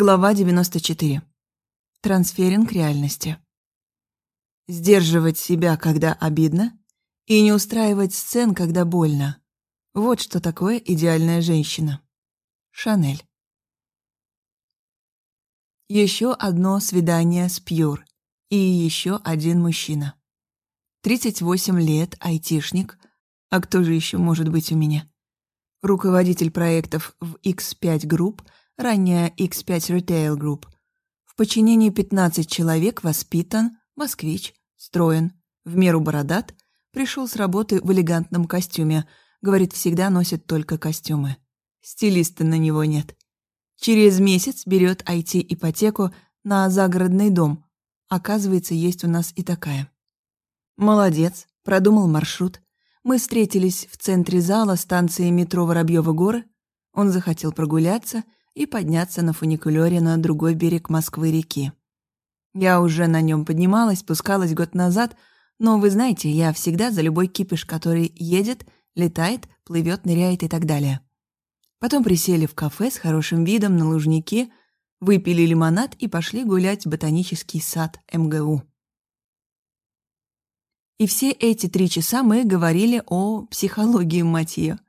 Глава 94. Трансферинг реальности. Сдерживать себя, когда обидно, и не устраивать сцен, когда больно. Вот что такое идеальная женщина. Шанель. Еще одно свидание с Пьюр и еще один мужчина. 38 лет, айтишник. А кто же еще может быть у меня? Руководитель проектов в X5 Group — ранняя X5 Retail Group. В подчинении 15 человек воспитан, москвич, строен, в меру бородат, пришел с работы в элегантном костюме, говорит, всегда носит только костюмы. Стилиста на него нет. Через месяц берет IT-ипотеку на загородный дом. Оказывается, есть у нас и такая. Молодец, продумал маршрут. Мы встретились в центре зала станции метро Воробьёвы горы. Он захотел прогуляться — и подняться на фуникулёре на другой берег Москвы-реки. Я уже на нем поднималась, спускалась год назад, но вы знаете, я всегда за любой кипиш, который едет, летает, плывет, ныряет и так далее. Потом присели в кафе с хорошим видом на лужники, выпили лимонад и пошли гулять в ботанический сад МГУ. И все эти три часа мы говорили о психологии Матье.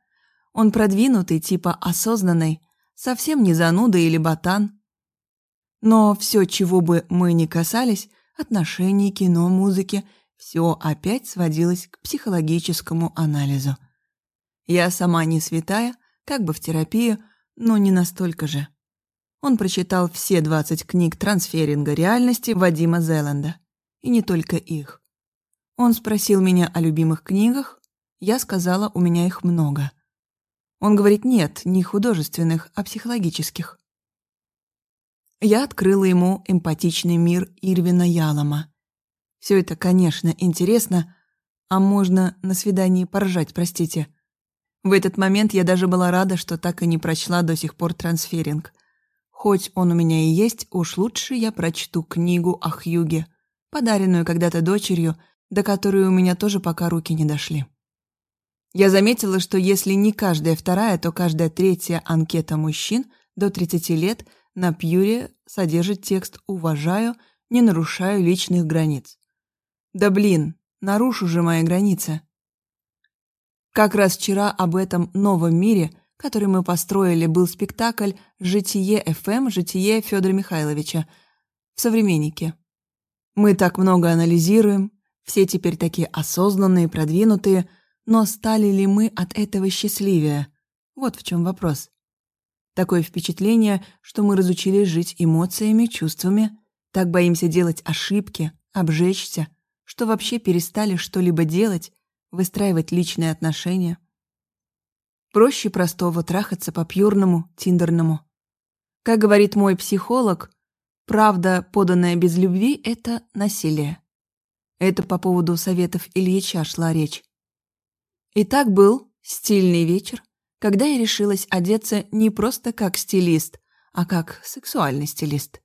Он продвинутый, типа осознанный, совсем не зануда или ботан. Но все, чего бы мы ни касались, отношений, кино, музыки, все опять сводилось к психологическому анализу. Я сама не святая, как бы в терапию, но не настолько же. Он прочитал все 20 книг трансферинга реальности Вадима Зеланда. И не только их. Он спросил меня о любимых книгах, я сказала, у меня их много. Он говорит, нет, не художественных, а психологических. Я открыла ему эмпатичный мир Ирвина Ялома. Все это, конечно, интересно, а можно на свидании поржать, простите. В этот момент я даже была рада, что так и не прочла до сих пор трансферинг. Хоть он у меня и есть, уж лучше я прочту книгу о Хьюге, подаренную когда-то дочерью, до которой у меня тоже пока руки не дошли. Я заметила, что если не каждая вторая, то каждая третья анкета мужчин до 30 лет на Пьюре содержит текст «Уважаю, не нарушаю личных границ». Да блин, нарушу же мои границы. Как раз вчера об этом новом мире, который мы построили, был спектакль «Житие ФМ. Житие Федора Михайловича» в «Современнике». Мы так много анализируем, все теперь такие осознанные, продвинутые – но стали ли мы от этого счастливее? Вот в чем вопрос. Такое впечатление, что мы разучились жить эмоциями, чувствами, так боимся делать ошибки, обжечься, что вообще перестали что-либо делать, выстраивать личные отношения. Проще простого трахаться по пьюрному, тиндерному. Как говорит мой психолог, правда, поданная без любви — это насилие. Это по поводу советов Ильича шла речь. И так был стильный вечер, когда я решилась одеться не просто как стилист, а как сексуальный стилист.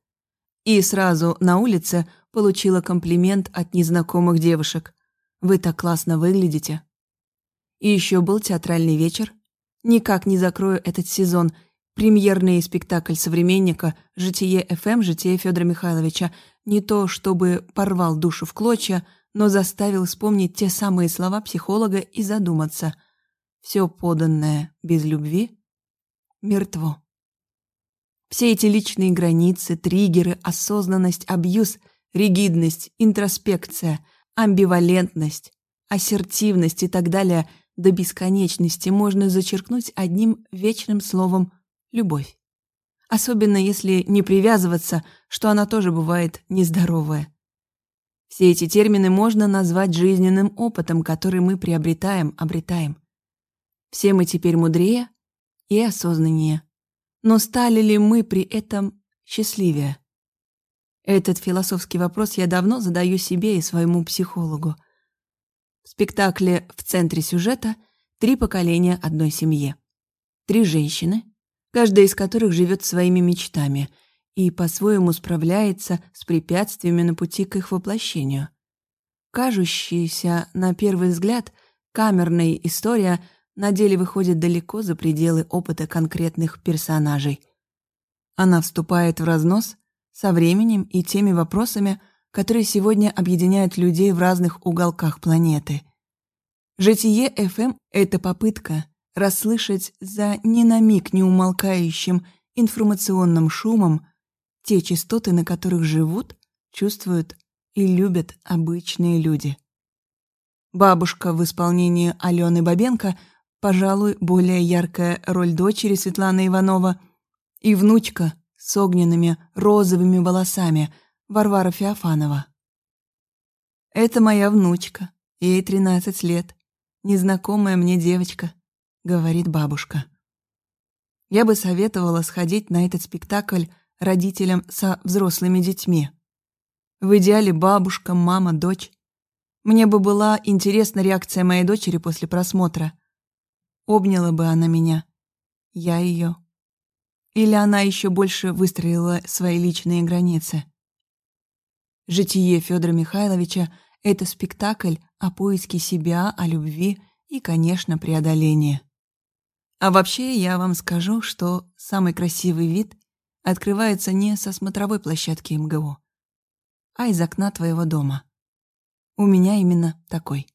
И сразу на улице получила комплимент от незнакомых девушек. «Вы так классно выглядите». И еще был театральный вечер. Никак не закрою этот сезон. Премьерный спектакль «Современника» «Житие ФМ», «Житие Федора Михайловича». Не то, чтобы порвал душу в клочья, но заставил вспомнить те самые слова психолога и задуматься. Все поданное без любви мертво. Все эти личные границы, триггеры, осознанность, абьюз, ригидность, интроспекция, амбивалентность, ассертивность и так далее до бесконечности можно зачеркнуть одним вечным словом «любовь». Особенно если не привязываться, что она тоже бывает нездоровая. Все эти термины можно назвать жизненным опытом, который мы приобретаем, обретаем. Все мы теперь мудрее и осознаннее. Но стали ли мы при этом счастливее? Этот философский вопрос я давно задаю себе и своему психологу. В спектакле в центре сюжета три поколения одной семьи. Три женщины, каждая из которых живет своими мечтами – и по-своему справляется с препятствиями на пути к их воплощению. Кажущаяся, на первый взгляд, камерная история на деле выходит далеко за пределы опыта конкретных персонажей. Она вступает в разнос со временем и теми вопросами, которые сегодня объединяют людей в разных уголках планеты. Житие FM — это попытка расслышать за ни на миг не умолкающим информационным шумом те частоты, на которых живут, чувствуют и любят обычные люди. Бабушка в исполнении Алены Бабенко, пожалуй, более яркая роль дочери Светланы Иванова, и внучка с огненными розовыми волосами Варвара Феофанова. «Это моя внучка, ей 13 лет, незнакомая мне девочка», — говорит бабушка. Я бы советовала сходить на этот спектакль родителям со взрослыми детьми. В идеале бабушка, мама, дочь. Мне бы была интересна реакция моей дочери после просмотра. Обняла бы она меня. Я ее. Или она еще больше выстроила свои личные границы. Житие Федора Михайловича — это спектакль о поиске себя, о любви и, конечно, преодолении. А вообще я вам скажу, что самый красивый вид открывается не со смотровой площадки МГУ, а из окна твоего дома. У меня именно такой.